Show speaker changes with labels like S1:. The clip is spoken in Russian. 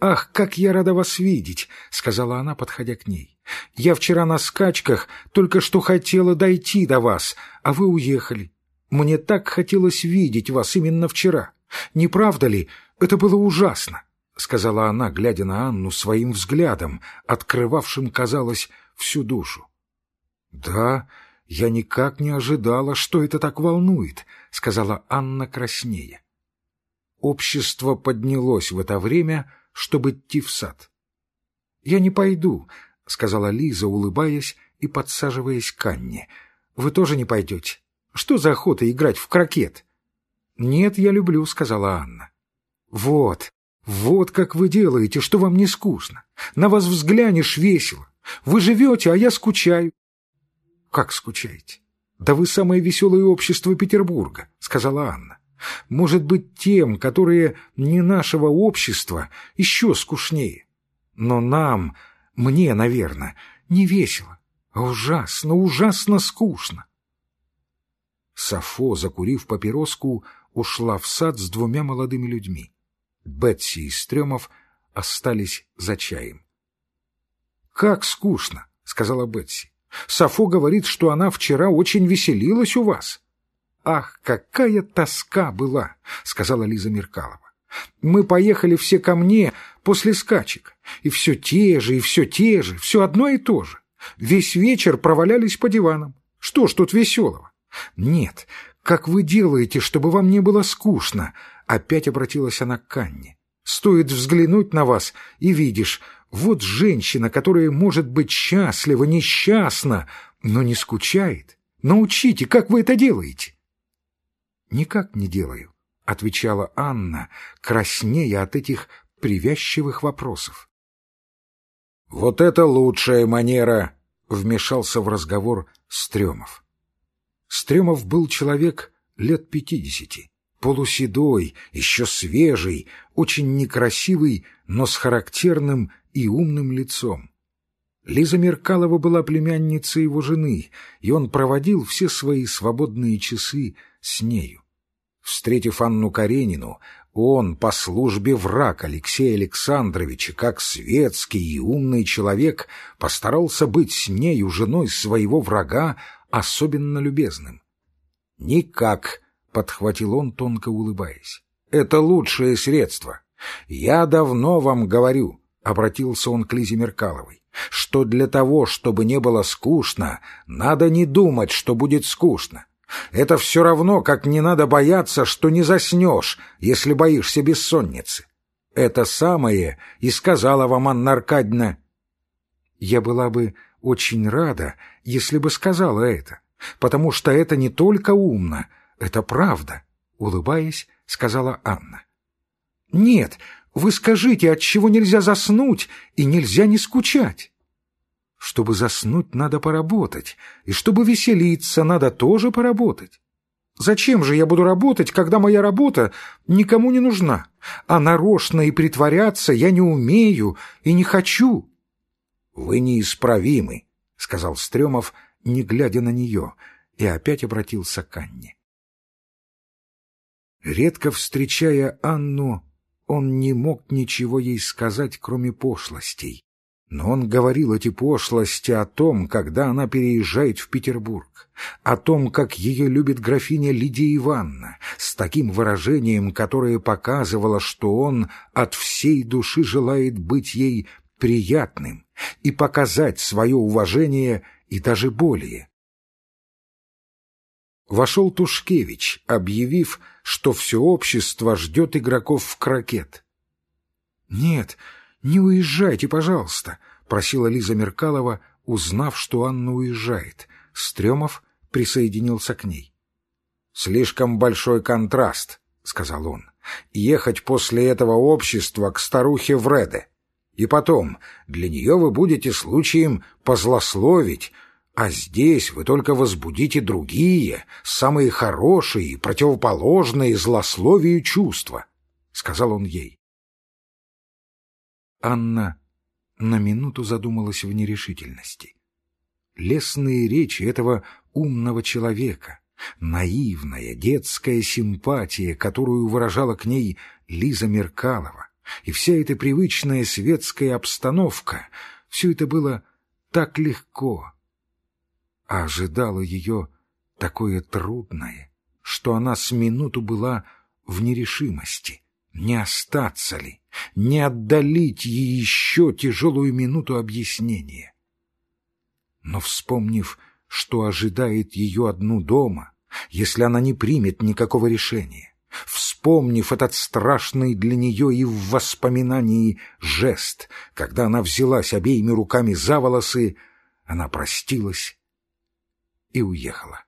S1: «Ах, как я рада вас видеть!» — сказала она, подходя к ней. «Я вчера на скачках только что хотела дойти до вас, а вы уехали. Мне так хотелось видеть вас именно вчера. Не правда ли? Это было ужасно!» — сказала она, глядя на Анну своим взглядом, открывавшим, казалось, всю душу. «Да, я никак не ожидала, что это так волнует», — сказала Анна краснее. Общество поднялось в это время, чтобы идти в сад. — Я не пойду, — сказала Лиза, улыбаясь и подсаживаясь к Анне. — Вы тоже не пойдете? Что за охота играть в крокет? — Нет, я люблю, — сказала Анна. — Вот, вот как вы делаете, что вам не скучно. На вас взглянешь весело. Вы живете, а я скучаю. — Как скучаете? Да вы самое веселое общество Петербурга, — сказала Анна. Может быть, тем, которые не нашего общества, еще скучнее. Но нам, мне, наверное, не весело, а ужасно, ужасно скучно. Сафо, закурив папироску, ушла в сад с двумя молодыми людьми. Бетси и Стремов остались за чаем. «Как скучно!» — сказала Бетси. «Сафо говорит, что она вчера очень веселилась у вас». «Ах, какая тоска была!» — сказала Лиза Меркалова. «Мы поехали все ко мне после скачек, и все те же, и все те же, все одно и то же. Весь вечер провалялись по диванам. Что ж тут веселого? Нет, как вы делаете, чтобы вам не было скучно?» Опять обратилась она к Канне. «Стоит взглянуть на вас, и видишь, вот женщина, которая может быть счастлива, несчастна, но не скучает. Научите, как вы это делаете?» «Никак не делаю», — отвечала Анна, краснея от этих привязчивых вопросов. «Вот это лучшая манера!» — вмешался в разговор Стремов. Стремов был человек лет пятидесяти, полуседой, еще свежий, очень некрасивый, но с характерным и умным лицом. Лиза Меркалова была племянницей его жены, и он проводил все свои свободные часы с нею. Встретив Анну Каренину, он по службе враг Алексея Александровича, как светский и умный человек, постарался быть с нею, женой своего врага, особенно любезным. «Никак», — подхватил он, тонко улыбаясь, — «это лучшее средство. Я давно вам говорю», — обратился он к Лизе Меркаловой, «что для того, чтобы не было скучно, надо не думать, что будет скучно. Это все равно, как не надо бояться, что не заснешь, если боишься бессонницы. Это самое и сказала вам Анна Аркадьевна. Я была бы очень рада, если бы сказала это, потому что это не только умно, это правда, — улыбаясь, сказала Анна. Нет, вы скажите, от чего нельзя заснуть и нельзя не скучать. Чтобы заснуть, надо поработать, и чтобы веселиться, надо тоже поработать. Зачем же я буду работать, когда моя работа никому не нужна, а нарочно и притворяться я не умею и не хочу? — Вы неисправимы, — сказал Стремов, не глядя на нее, и опять обратился к Анне. Редко встречая Анну, он не мог ничего ей сказать, кроме пошлостей. Но он говорил эти пошлости о том, когда она переезжает в Петербург, о том, как ее любит графиня Лидия Ивановна, с таким выражением, которое показывало, что он от всей души желает быть ей приятным и показать свое уважение и даже более. Вошел Тушкевич, объявив, что все общество ждет игроков в крокет. «Нет, — «Не уезжайте, пожалуйста», — просила Лиза Меркалова, узнав, что Анна уезжает. Стремов присоединился к ней. «Слишком большой контраст», — сказал он, — «ехать после этого общества к старухе Вреде. И потом, для нее вы будете случаем позлословить, а здесь вы только возбудите другие, самые хорошие противоположные злословию чувства», — сказал он ей. Анна на минуту задумалась в нерешительности. Лесные речи этого умного человека, наивная детская симпатия, которую выражала к ней Лиза Меркалова, и вся эта привычная светская обстановка, все это было так легко, а ожидало ее такое трудное, что она с минуту была в нерешимости, не остаться ли, не отдалить ей еще тяжелую минуту объяснения. Но, вспомнив, что ожидает ее одну дома, если она не примет никакого решения, вспомнив этот страшный для нее и в воспоминании жест, когда она взялась обеими руками за волосы, она простилась и уехала.